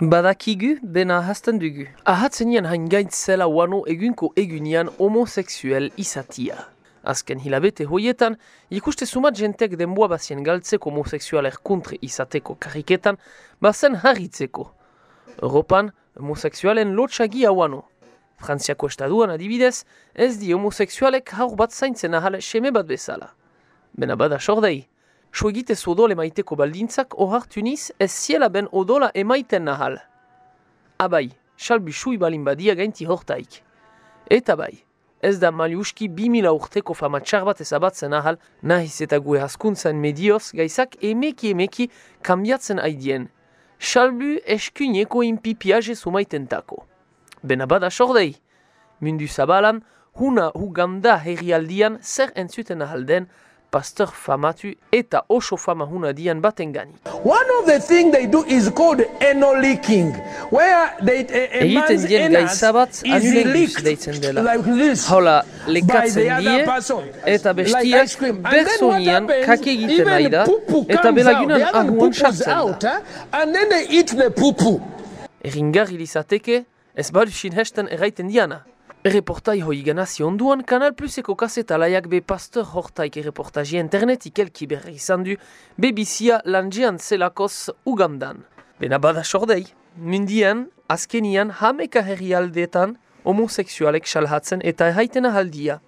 Badakigu, bena ahazten dugu. Ahatzen nian hain gaintzela wano egunko egunian homoseksuel izatia. Azken hilabete hoietan, ikuste sumat jentek denboa bazien galtzeko homoseksual erkuntre izateko kariketan, bazen harritzeko. Europan, homoseksualen lotxagi hauano. Frantziako estaduan adibidez, ez di homoseksualek haur bat zaintzen ahal seme bat bezala. Bena bada sordei. Soegitez odol emaiteko baldintzak ohartu niz ez ziela ben odola emaiten nahal. Abai, salbi sui balin badia gainti hortaik. Eta bai, ez da maliuski bi mila urteko fama txar bat ezabatzen ahal, nahiz eta gue haskuntzan medioz gaizak emeki emeki kambiatzen aidien. Salbu eskuneko inpipiaje sumaiten tako. Bena bada sordei. Mundu zabalan, huna huganda herrialdian zer entzuten ahalden, pastor famatu eta oso fama huna dian baten gani. One of the things they do is called eno-leaking, where they, a, a Egiten dien is anulengus leaked deitzen dela. like this Hola, lekatzen die, eta bestiak bersonian kake egiten nahi da, eta belagunan ahuan sartzen da. and then they eat the poo-poo. Erringarri lizateke, ez badusin hesten erraiten diana. Erreportai hoi ganazi onduan, Kanal Pluseko kasetalaiak be pastor hortaik erreportaji internetik elki berri izan du, bebizia lanjean zelakoz Ugandan. Bena bada sordei, mundian, azkenian, hameka herrialdeetan, homoseksualek salhatzen eta erraiten ahaldia.